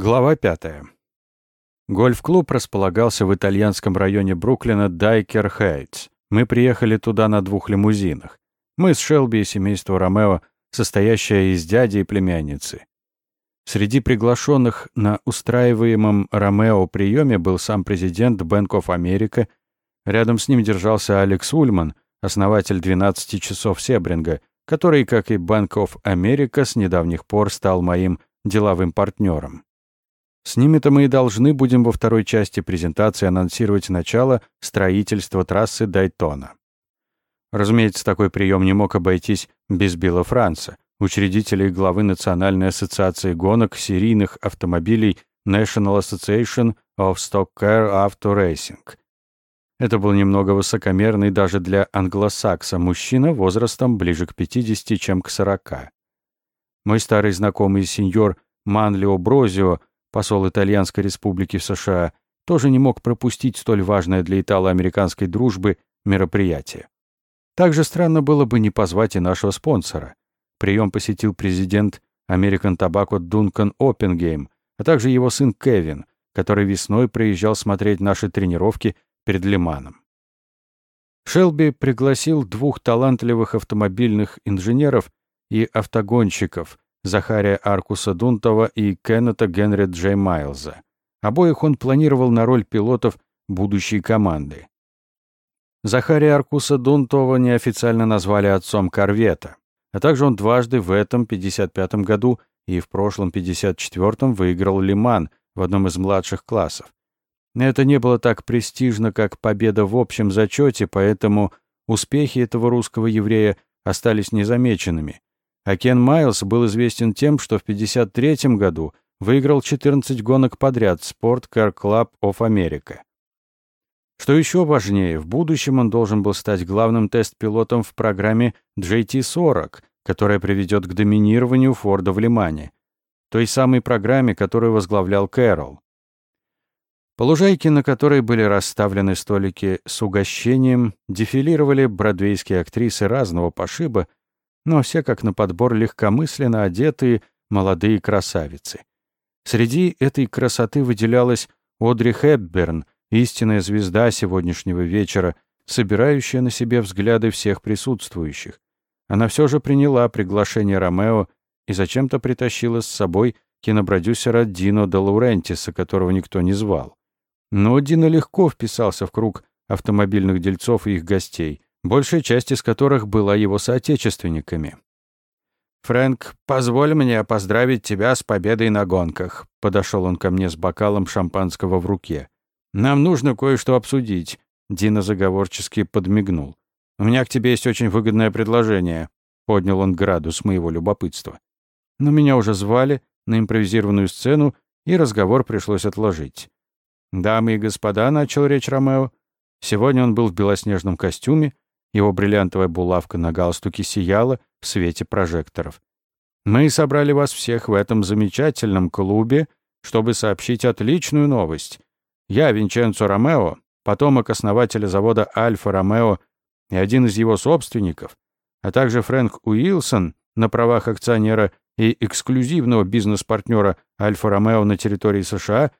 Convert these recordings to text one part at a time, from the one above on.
Глава пятая. Гольф-клуб располагался в итальянском районе Бруклина Дайкер Хейтс. Мы приехали туда на двух лимузинах. Мы с Шелби и семейство Ромео, состоящее из дяди и племянницы. Среди приглашенных на устраиваемом Ромео приеме был сам президент Bank of America. Рядом с ним держался Алекс Ульман, основатель 12 часов Себринга, который, как и Bank of America, с недавних пор стал моим деловым партнером. С ними-то мы и должны будем во второй части презентации анонсировать начало строительства трассы Дайтона. Разумеется, такой прием не мог обойтись без Билла Франца, учредителя и главы Национальной ассоциации гонок серийных автомобилей National Association of Stock Car Auto Racing. Это был немного высокомерный даже для англосакса мужчина возрастом ближе к 50, чем к 40. Мой старый знакомый сеньор Манлио Брозио посол Итальянской республики в США, тоже не мог пропустить столь важное для итало-американской дружбы мероприятие. Также странно было бы не позвать и нашего спонсора. Прием посетил президент American Tobacco Дункан Оппенгейм, а также его сын Кевин, который весной приезжал смотреть наши тренировки перед Лиманом. Шелби пригласил двух талантливых автомобильных инженеров и автогонщиков, Захария Аркуса Дунтова и Кеннета Генри Джей Майлза. Обоих он планировал на роль пилотов будущей команды. Захария Аркуса Дунтова неофициально назвали отцом корвета, а также он дважды в этом 55-м году и в прошлом 54-м выиграл Лиман в одном из младших классов. Это не было так престижно, как победа в общем зачете, поэтому успехи этого русского еврея остались незамеченными. А Кен Майлз был известен тем, что в 1953 году выиграл 14 гонок подряд Sport Car Club of America. Что еще важнее, в будущем он должен был стать главным тест-пилотом в программе JT-40, которая приведет к доминированию Форда в Лимане, той самой программе, которую возглавлял Кэрол. По лужайке, на которой были расставлены столики с угощением, дефилировали бродвейские актрисы разного пошиба, но все как на подбор легкомысленно одетые молодые красавицы. Среди этой красоты выделялась Одри Хепберн, истинная звезда сегодняшнего вечера, собирающая на себе взгляды всех присутствующих. Она все же приняла приглашение Ромео и зачем-то притащила с собой кинопродюсера Дино де Лаурентиса, которого никто не звал. Но Дино легко вписался в круг автомобильных дельцов и их гостей большая часть из которых была его соотечественниками. «Фрэнк, позволь мне поздравить тебя с победой на гонках», — подошел он ко мне с бокалом шампанского в руке. «Нам нужно кое-что обсудить», — Дина заговорчески подмигнул. «У меня к тебе есть очень выгодное предложение», — поднял он градус моего любопытства. Но меня уже звали на импровизированную сцену, и разговор пришлось отложить. «Дамы и господа», — начал речь Ромео, — сегодня он был в белоснежном костюме, его бриллиантовая булавка на галстуке сияла в свете прожекторов. «Мы собрали вас всех в этом замечательном клубе, чтобы сообщить отличную новость. Я Винченцо Ромео, потомок основателя завода «Альфа-Ромео» и один из его собственников, а также Фрэнк Уилсон на правах акционера и эксклюзивного бизнес-партнера «Альфа-Ромео» на территории США,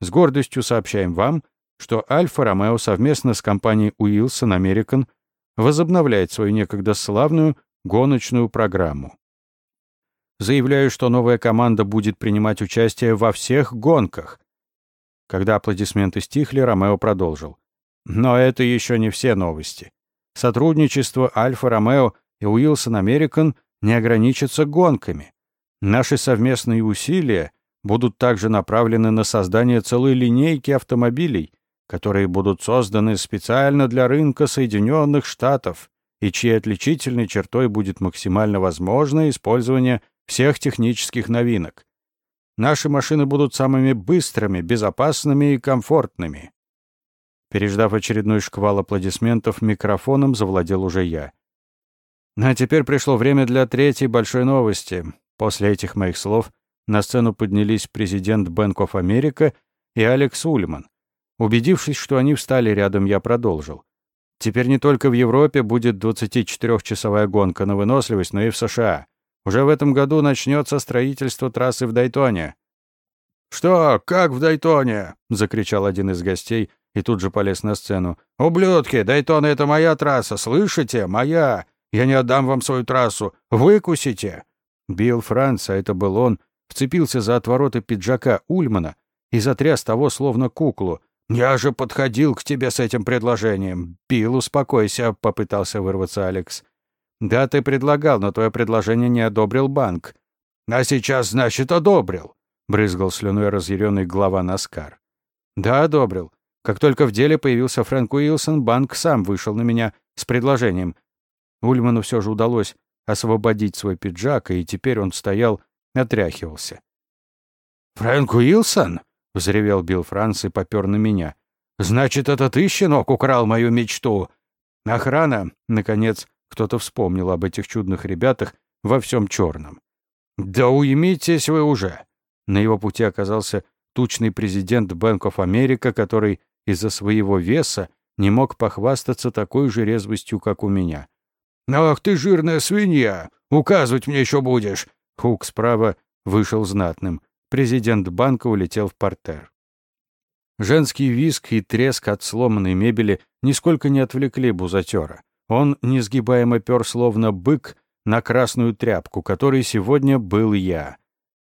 с гордостью сообщаем вам, что «Альфа-Ромео» совместно с компанией Уилсон American возобновляет свою некогда славную гоночную программу. Заявляю, что новая команда будет принимать участие во всех гонках. Когда аплодисменты стихли, Ромео продолжил. Но это еще не все новости. Сотрудничество Альфа-Ромео и Уилсон Американ не ограничится гонками. Наши совместные усилия будут также направлены на создание целой линейки автомобилей, которые будут созданы специально для рынка Соединенных Штатов и чьей отличительной чертой будет максимально возможное использование всех технических новинок. Наши машины будут самыми быстрыми, безопасными и комфортными. Переждав очередной шквал аплодисментов, микрофоном завладел уже я. А теперь пришло время для третьей большой новости. После этих моих слов на сцену поднялись президент Bank of America и Алекс Ульман. Убедившись, что они встали рядом, я продолжил. Теперь не только в Европе будет 24-часовая гонка на выносливость, но и в США. Уже в этом году начнется строительство трассы в Дайтоне. «Что, как в Дайтоне?» — закричал один из гостей и тут же полез на сцену. «Ублюдки, Дайтон — это моя трасса, слышите? Моя! Я не отдам вам свою трассу! Выкусите!» Билл Франц, а это был он, вцепился за отвороты пиджака Ульмана и затряс того, словно куклу. «Я же подходил к тебе с этим предложением!» «Билл, успокойся!» — попытался вырваться Алекс. «Да, ты предлагал, но твое предложение не одобрил банк». «А сейчас, значит, одобрил!» — брызгал слюной разъяренный глава Наскар. «Да, одобрил. Как только в деле появился Фрэнк Уилсон, банк сам вышел на меня с предложением. Ульману все же удалось освободить свой пиджак, и теперь он стоял, отряхивался. «Фрэнк Уилсон?» — взревел Билл Франц и попер на меня. «Значит, это ты, щенок, украл мою мечту?» Охрана, наконец, кто-то вспомнил об этих чудных ребятах во всем черном. «Да уймитесь вы уже!» На его пути оказался тучный президент Bank of America, который из-за своего веса не мог похвастаться такой же резвостью, как у меня. «Ах ты, жирная свинья! Указывать мне еще будешь!» Хук справа вышел знатным. Президент банка улетел в портер. Женский виск и треск от сломанной мебели нисколько не отвлекли бузатера. Он несгибаемо пер, словно бык, на красную тряпку, которой сегодня был я.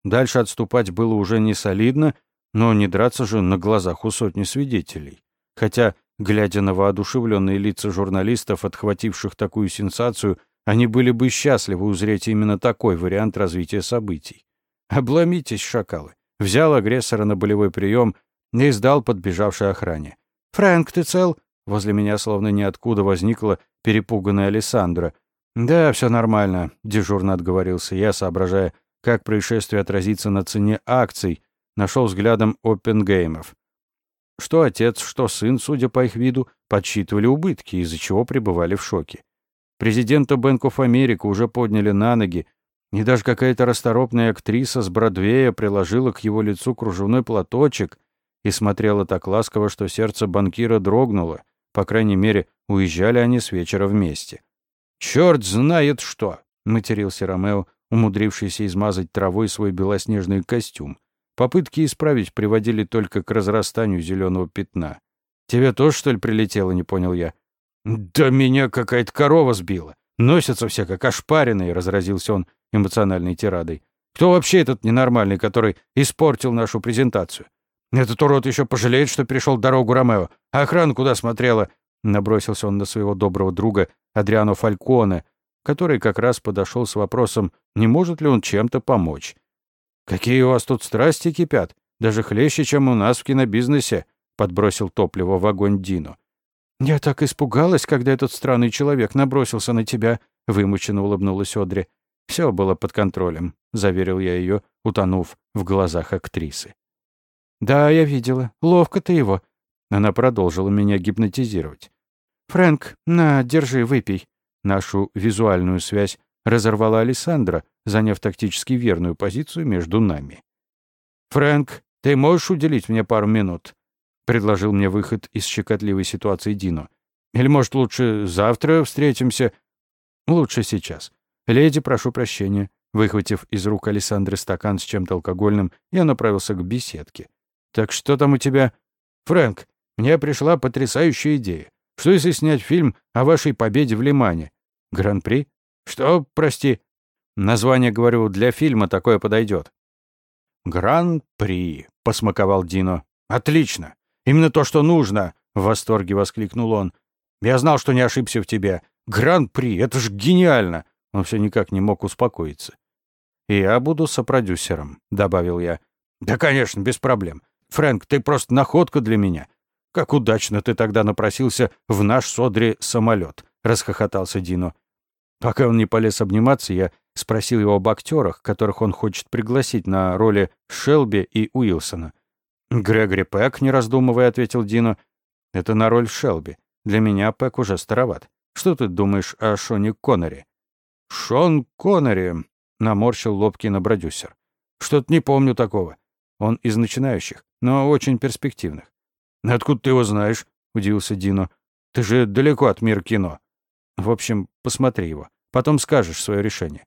Дальше отступать было уже не солидно, но не драться же на глазах у сотни свидетелей. Хотя, глядя на воодушевленные лица журналистов, отхвативших такую сенсацию, они были бы счастливы узреть именно такой вариант развития событий. Обломитесь, шакалы. Взял агрессора на болевой прием и сдал подбежавшей охране. «Фрэнк, ты цел?» Возле меня словно ниоткуда возникла перепуганная Александра. «Да, все нормально», — дежурно отговорился я, соображая, как происшествие отразится на цене акций, нашел взглядом Оппенгеймов. Что отец, что сын, судя по их виду, подсчитывали убытки, из-за чего пребывали в шоке. Президента Bank of America уже подняли на ноги, и даже какая-то расторопная актриса с Бродвея приложила к его лицу кружевной платочек и смотрела так ласково, что сердце банкира дрогнуло. По крайней мере, уезжали они с вечера вместе. «Черт знает что!» — матерился Ромео, умудрившийся измазать травой свой белоснежный костюм. Попытки исправить приводили только к разрастанию зеленого пятна. «Тебе тоже, что ли, прилетело?» — не понял я. «Да меня какая-то корова сбила. Носятся все как ошпаренные», — разразился он эмоциональной тирадой. «Кто вообще этот ненормальный, который испортил нашу презентацию? Этот урод еще пожалеет, что перешел дорогу Ромео. А охрана куда смотрела?» Набросился он на своего доброго друга Адриано Фальконе, который как раз подошел с вопросом, не может ли он чем-то помочь. «Какие у вас тут страсти кипят? Даже хлеще, чем у нас в кинобизнесе», — подбросил топливо в огонь Дину. «Я так испугалась, когда этот странный человек набросился на тебя», — вымученно улыбнулась Одри. «Все было под контролем», — заверил я ее, утонув в глазах актрисы. «Да, я видела. Ловко ты его». Она продолжила меня гипнотизировать. «Фрэнк, на, держи, выпей». Нашу визуальную связь разорвала Александра, заняв тактически верную позицию между нами. «Фрэнк, ты можешь уделить мне пару минут?» — предложил мне выход из щекотливой ситуации Дино. «Или, может, лучше завтра встретимся?» «Лучше сейчас. Леди, прошу прощения». Выхватив из рук Александры стакан с чем-то алкогольным, я направился к беседке. «Так что там у тебя?» «Фрэнк, мне пришла потрясающая идея. Что если снять фильм о вашей победе в Лимане? Гран-при? Что, прости?» Название, говорю, для фильма такое подойдет. «Гран-при», — посмаковал Дино. «Отлично! Именно то, что нужно!» — в восторге воскликнул он. «Я знал, что не ошибся в тебе. Гран-при! Это ж гениально!» Он все никак не мог успокоиться. «И я буду сопродюсером», — добавил я. «Да, конечно, без проблем. Фрэнк, ты просто находка для меня. Как удачно ты тогда напросился в наш Содри самолет», — расхохотался Дино. Пока он не полез обниматься, я спросил его об актерах, которых он хочет пригласить на роли Шелби и Уилсона. «Грегори Пэк», не раздумывая, ответил Дино. «Это на роль Шелби. Для меня Пэк уже староват. Что ты думаешь о Шоне Коннери?» «Шон Коннери», — наморщил лоб кинопродюсер. «Что-то не помню такого. Он из начинающих, но очень перспективных». «Откуда ты его знаешь?» — удивился Дино. «Ты же далеко от мира кино». В общем, посмотри его. Потом скажешь свое решение.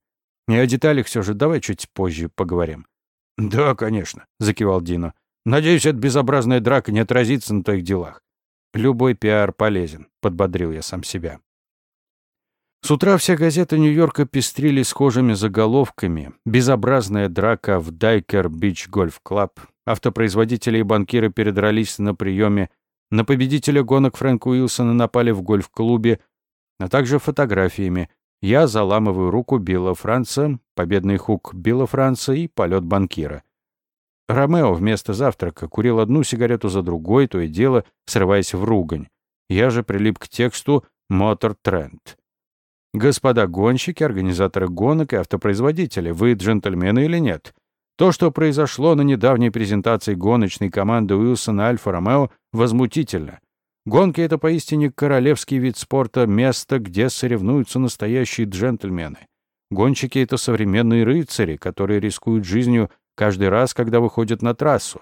И о деталях все же давай чуть позже поговорим. «Да, конечно», — закивал Дино. «Надеюсь, эта безобразная драка не отразится на твоих делах». «Любой пиар полезен», — подбодрил я сам себя. С утра все газеты Нью-Йорка пестрили схожими заголовками. Безобразная драка в Дайкер Бич Гольф Клаб. Автопроизводители и банкиры передрались на приеме. На победителя гонок Фрэнка Уилсона напали в гольф-клубе, а также фотографиями. Я заламываю руку Билла Франца, победный хук Билла Франца и полет банкира. Ромео вместо завтрака курил одну сигарету за другой, то и дело, срываясь в ругань. Я же прилип к тексту «Мотор Тренд». Господа гонщики, организаторы гонок и автопроизводители, вы джентльмены или нет? То, что произошло на недавней презентации гоночной команды Уилсона Альфа-Ромео, возмутительно. Гонки — это поистине королевский вид спорта, место, где соревнуются настоящие джентльмены. Гонщики — это современные рыцари, которые рискуют жизнью каждый раз, когда выходят на трассу.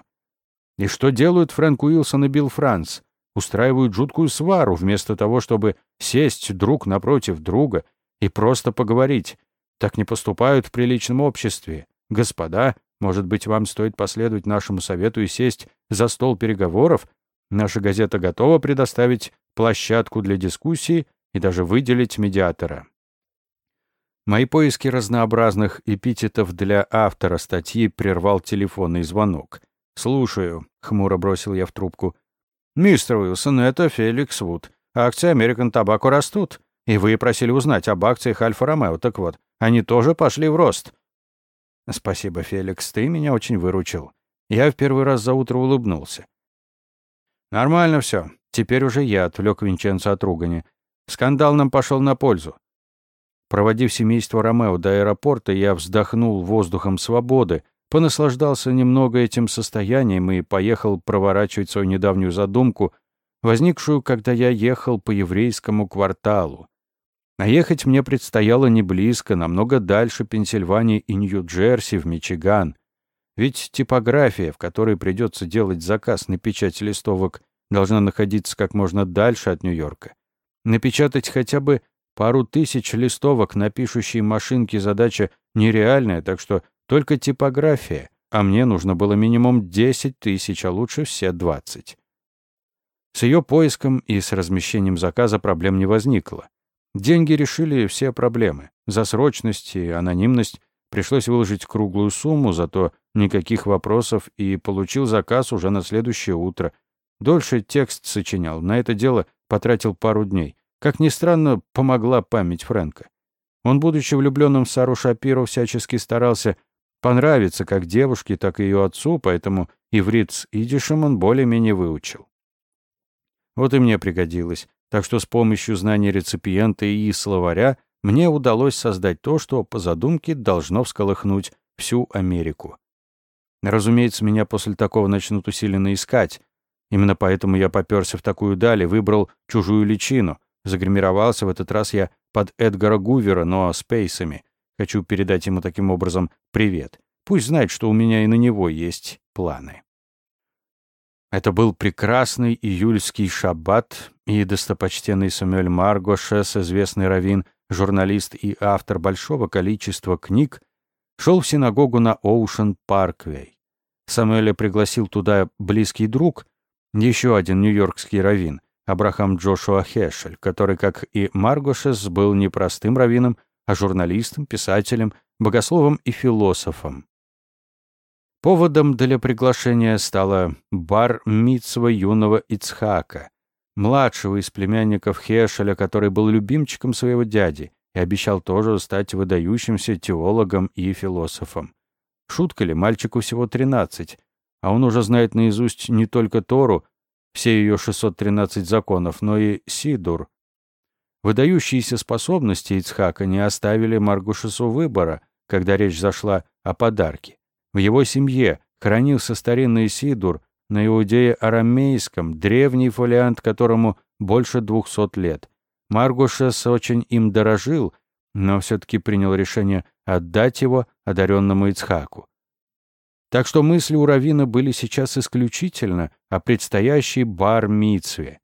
И что делают Фрэнк Уилсон и Билл Франц? устраивают жуткую свару, вместо того, чтобы сесть друг напротив друга и просто поговорить. Так не поступают в приличном обществе. Господа, может быть, вам стоит последовать нашему совету и сесть за стол переговоров? Наша газета готова предоставить площадку для дискуссии и даже выделить медиатора. Мои поиски разнообразных эпитетов для автора статьи прервал телефонный звонок. «Слушаю», — хмуро бросил я в трубку. «Мистер Уилсон, это Феликс Вуд. Акции American Tobacco растут. И вы просили узнать об акциях Альфа-Ромео. Так вот, они тоже пошли в рост». «Спасибо, Феликс, ты меня очень выручил». Я в первый раз за утро улыбнулся. «Нормально все. Теперь уже я отвлек Винченцо от ругани. Скандал нам пошел на пользу. Проводив семейство Ромео до аэропорта, я вздохнул воздухом свободы, понаслаждался немного этим состоянием и поехал проворачивать свою недавнюю задумку, возникшую, когда я ехал по еврейскому кварталу. А ехать мне предстояло не близко, намного дальше Пенсильвании и Нью-Джерси, в Мичиган. Ведь типография, в которой придется делать заказ на печать листовок, должна находиться как можно дальше от Нью-Йорка. Напечатать хотя бы пару тысяч листовок на пишущей машинке задача нереальная, так что только типография, а мне нужно было минимум 10 тысяч, а лучше все 20. С ее поиском и с размещением заказа проблем не возникло. Деньги решили все проблемы. За срочность и анонимность пришлось выложить круглую сумму, зато никаких вопросов и получил заказ уже на следующее утро. Дольше текст сочинял, на это дело потратил пару дней. Как ни странно, помогла память Фрэнка. Он, будучи влюбленным в Сару Шапиру, всячески старался понравиться как девушке, так и ее отцу, поэтому иврит с идишем он более-менее выучил. Вот и мне пригодилось, так что с помощью знаний реципиента и словаря мне удалось создать то, что по задумке должно всколыхнуть всю Америку. Разумеется, меня после такого начнут усиленно искать. Именно поэтому я попёрся в такую даль и выбрал чужую личину. Загримировался в этот раз я под Эдгара Гувера, но с пейсами. Хочу передать ему таким образом привет. Пусть знает, что у меня и на него есть планы. Это был прекрасный июльский шаббат, и достопочтенный Самюэль Маргошес, известный раввин, журналист и автор большого количества книг, шел в синагогу на Оушен Парквей. Самуэля пригласил туда близкий друг, еще один нью-йоркский раввин, Абрахам Джошуа Хешель, который, как и Маргошес, был не простым раввином, а журналистом, писателем, богословом и философом. Поводом для приглашения стала бар Митцва юного Ицхака, младшего из племянников Хешеля, который был любимчиком своего дяди и обещал тоже стать выдающимся теологом и философом. Шутка ли, мальчику всего 13, а он уже знает наизусть не только Тору, все ее 613 законов, но и Сидур, Выдающиеся способности Ицхака не оставили Маргушесу выбора, когда речь зашла о подарке. В его семье хранился старинный сидур на иудее-арамейском, древний фолиант которому больше двухсот лет. Маргушес очень им дорожил, но все-таки принял решение отдать его одаренному Ицхаку. Так что мысли у Равина были сейчас исключительно о предстоящей бар-мицве.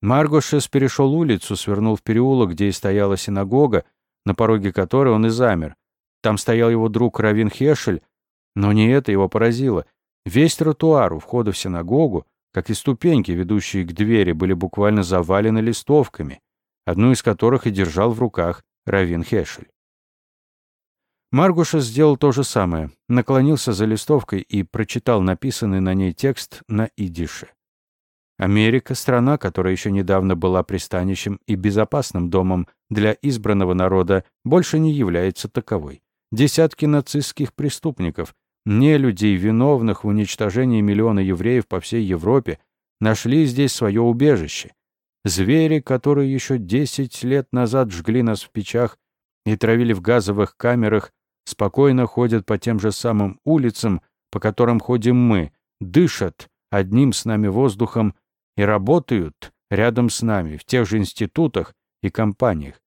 Маргошес перешел улицу, свернул в переулок, где и стояла синагога, на пороге которой он и замер. Там стоял его друг Равин Хешель, Но не это его поразило. Весь тротуар у входа в синагогу, как и ступеньки, ведущие к двери, были буквально завалены листовками, одну из которых и держал в руках Равин Хешель. Маргуша сделал то же самое, наклонился за листовкой и прочитал написанный на ней текст на идише. Америка — страна, которая еще недавно была пристанищем и безопасным домом для избранного народа, больше не является таковой. Десятки нацистских преступников, не людей, виновных в уничтожении миллиона евреев по всей Европе, нашли здесь свое убежище. Звери, которые еще десять лет назад жгли нас в печах и травили в газовых камерах, спокойно ходят по тем же самым улицам, по которым ходим мы, дышат одним с нами воздухом и работают рядом с нами в тех же институтах и компаниях.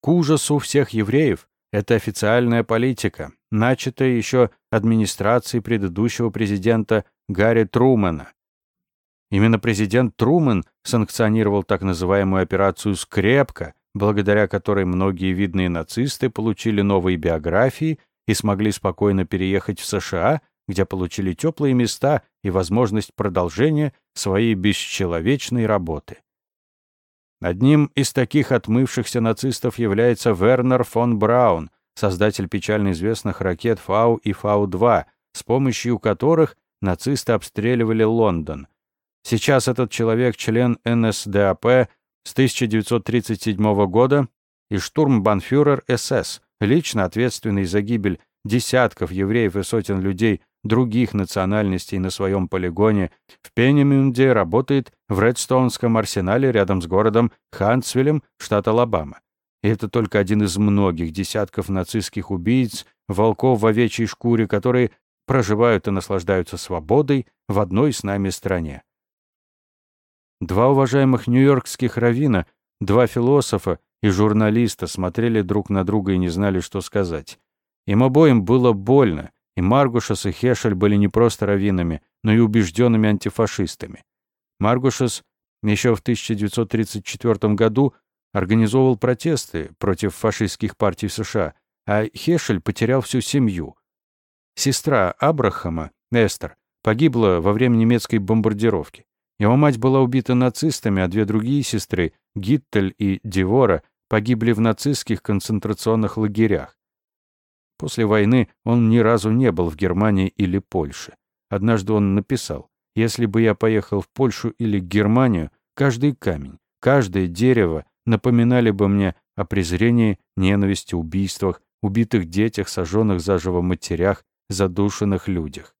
К ужасу всех евреев это официальная политика, начатая еще администрацией предыдущего президента Гарри Трумэна. Именно президент Трумэн санкционировал так называемую операцию «Скрепка», благодаря которой многие видные нацисты получили новые биографии и смогли спокойно переехать в США где получили теплые места и возможность продолжения своей бесчеловечной работы. Одним из таких отмывшихся нацистов является Вернер фон Браун, создатель печально известных ракет Фау и Фау-2, с помощью которых нацисты обстреливали Лондон. Сейчас этот человек член НСДАП с 1937 года и штурмбанфюрер СС, лично ответственный за гибель десятков евреев и сотен людей других национальностей на своем полигоне, в Пенемюнде работает в Редстоунском арсенале рядом с городом Хантсвиллем, штат Алабама. И это только один из многих десятков нацистских убийц, волков в овечьей шкуре, которые проживают и наслаждаются свободой в одной с нами стране. Два уважаемых нью-йоркских равина, два философа и журналиста смотрели друг на друга и не знали, что сказать. Им обоим было больно, и Маргушес и Хешель были не просто раввинами, но и убежденными антифашистами. Маргушес еще в 1934 году организовывал протесты против фашистских партий США, а Хешель потерял всю семью. Сестра Абрахама, Эстер, погибла во время немецкой бомбардировки. Его мать была убита нацистами, а две другие сестры, Гиттель и Девора, погибли в нацистских концентрационных лагерях. После войны он ни разу не был в Германии или Польше. Однажды он написал, «Если бы я поехал в Польшу или Германию, каждый камень, каждое дерево напоминали бы мне о презрении, ненависти, убийствах, убитых детях, сожженных заживо матерях, задушенных людях».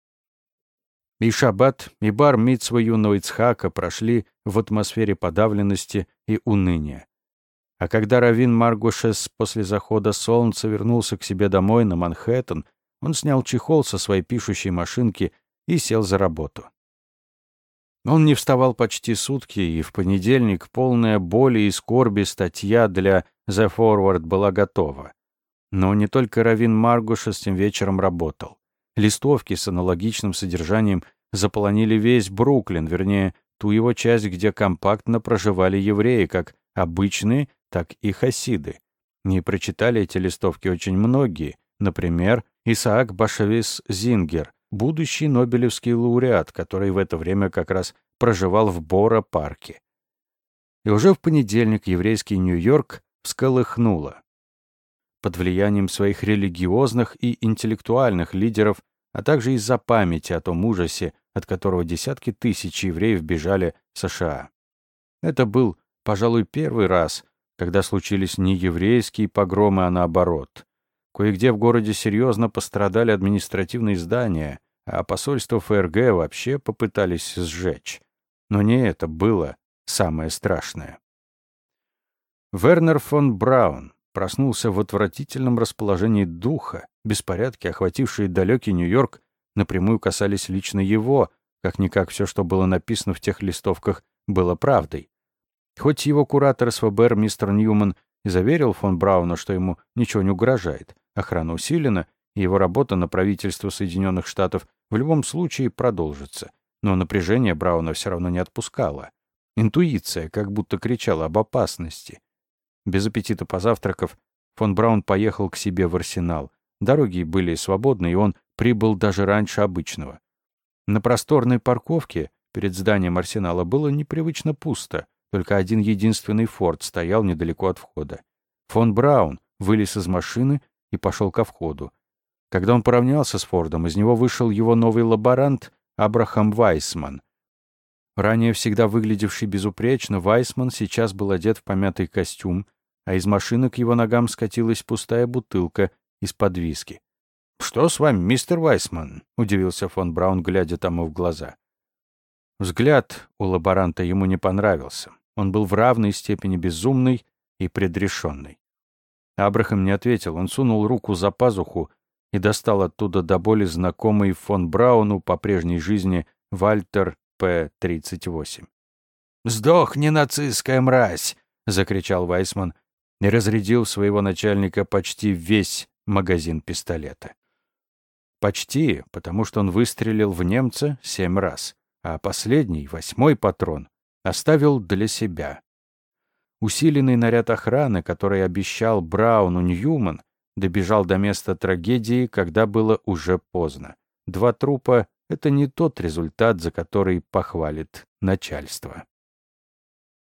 И шаббат, и бар Митсва юного Ицхака прошли в атмосфере подавленности и уныния. А когда Равин Маргушес после захода солнца вернулся к себе домой на Манхэттен, он снял чехол со своей пишущей машинки и сел за работу. Он не вставал почти сутки, и в понедельник полная боли и скорби статья для The Forward была готова. Но не только Равин Маргушес тем вечером работал. Листовки с аналогичным содержанием заполонили весь Бруклин, вернее, ту его часть, где компактно проживали евреи, как обычные так и хасиды. Не прочитали эти листовки очень многие, например, Исаак Башевис Зингер, будущий Нобелевский лауреат, который в это время как раз проживал в Бора-парке. И уже в понедельник еврейский Нью-Йорк всколыхнуло. Под влиянием своих религиозных и интеллектуальных лидеров, а также из-за памяти о том ужасе, от которого десятки тысяч евреев бежали в США. Это был, пожалуй, первый раз, когда случились не еврейские погромы, а наоборот. Кое-где в городе серьезно пострадали административные здания, а посольство ФРГ вообще попытались сжечь. Но не это было самое страшное. Вернер фон Браун проснулся в отвратительном расположении духа. Беспорядки, охватившие далекий Нью-Йорк, напрямую касались лично его, как-никак все, что было написано в тех листовках, было правдой. Хоть его куратор СВБР мистер Ньюман и заверил фон Брауна, что ему ничего не угрожает, охрана усилена, и его работа на правительство Соединенных Штатов в любом случае продолжится. Но напряжение Брауна все равно не отпускало. Интуиция как будто кричала об опасности. Без аппетита позавтракав, фон Браун поехал к себе в арсенал. Дороги были свободны, и он прибыл даже раньше обычного. На просторной парковке перед зданием арсенала было непривычно пусто, только один единственный форт стоял недалеко от входа. Фон Браун вылез из машины и пошел ко входу. Когда он поравнялся с Фордом, из него вышел его новый лаборант Абрахам Вайсман. Ранее всегда выглядевший безупречно, Вайсман сейчас был одет в помятый костюм, а из машины к его ногам скатилась пустая бутылка из-под виски. «Что с вами, мистер Вайсман?» — удивился фон Браун, глядя тому в глаза. Взгляд у лаборанта ему не понравился. Он был в равной степени безумный и предрешенный. Абрахам не ответил. Он сунул руку за пазуху и достал оттуда до боли знакомый фон Брауну по прежней жизни Вальтер П-38. «Сдохни, нацистская мразь!» — закричал Вайсман и разрядил своего начальника почти весь магазин пистолета. Почти, потому что он выстрелил в немца семь раз, а последний, восьмой патрон, оставил для себя. Усиленный наряд охраны, который обещал Брауну Ньюман, добежал до места трагедии, когда было уже поздно. Два трупа — это не тот результат, за который похвалит начальство.